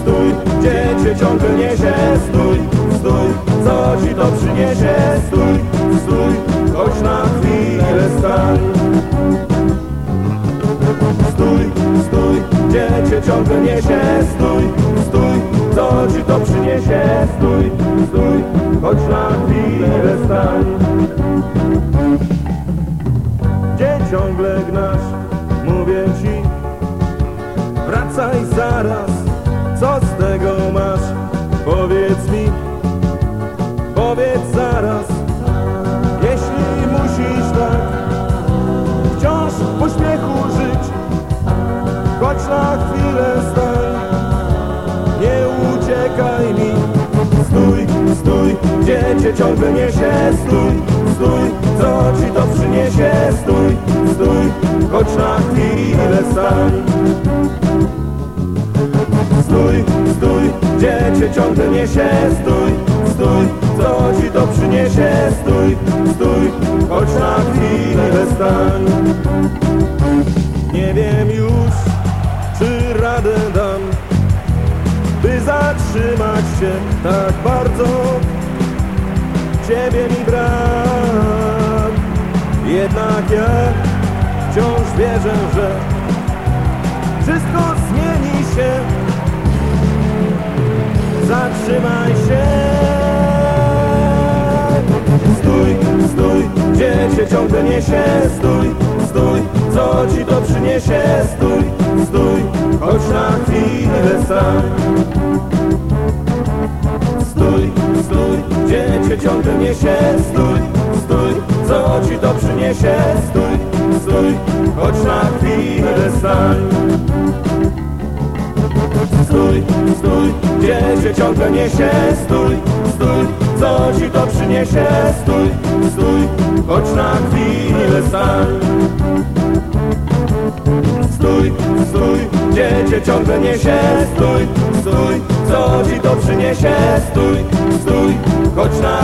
stój, gdzie ciągle niesie, stój, stój, co ci to przyniesie, stój, stój, choć na chwilę stań. Stój, stój, gdzie ciągle niesie, stój, stój, co ci to przyniesie, stój, stój, choć na chwilę stań. Gdzie ciągle gnasz, mówię ci, wracaj zaraz. Co z tego masz? Powiedz mi. Powiedz zaraz. Jeśli musisz tak Wciąż w pośpiechu żyć Choć na chwilę stań Nie uciekaj mi. Stój, stój, gdzie cię ciągle niesie. Stój, stój, co ci to przyniesie. Stój, stój, choć na chwilę cię ciągle niesie Stój, stój, co ci to przyniesie Stój, stój, choć na chwilę stań Nie wiem już, czy radę dam By zatrzymać się tak bardzo. Ciebie mi brak. Jednak ja wciąż wierzę, że Wszystko zmieni się ciągle niesie. Stój, stój, co ci to przyniesie? Stój, stój, choć na chwilę stań Stój, stój, gdzie cię ciągle niesie? Stój, stój, co ci to przyniesie? Stój, stój, choć na chwilę stań Stój, stój, gdzie cię ciągle niesie? Stój, stój, co ci to przyniesie? Stój, stój, choć na chwilę stań Stój, stój, gdzie cię ciągle niesie? Stój, stój, co ci to przyniesie? Stój, stój, choć na